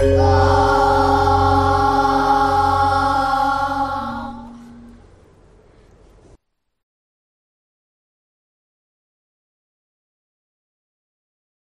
Bye.